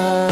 love.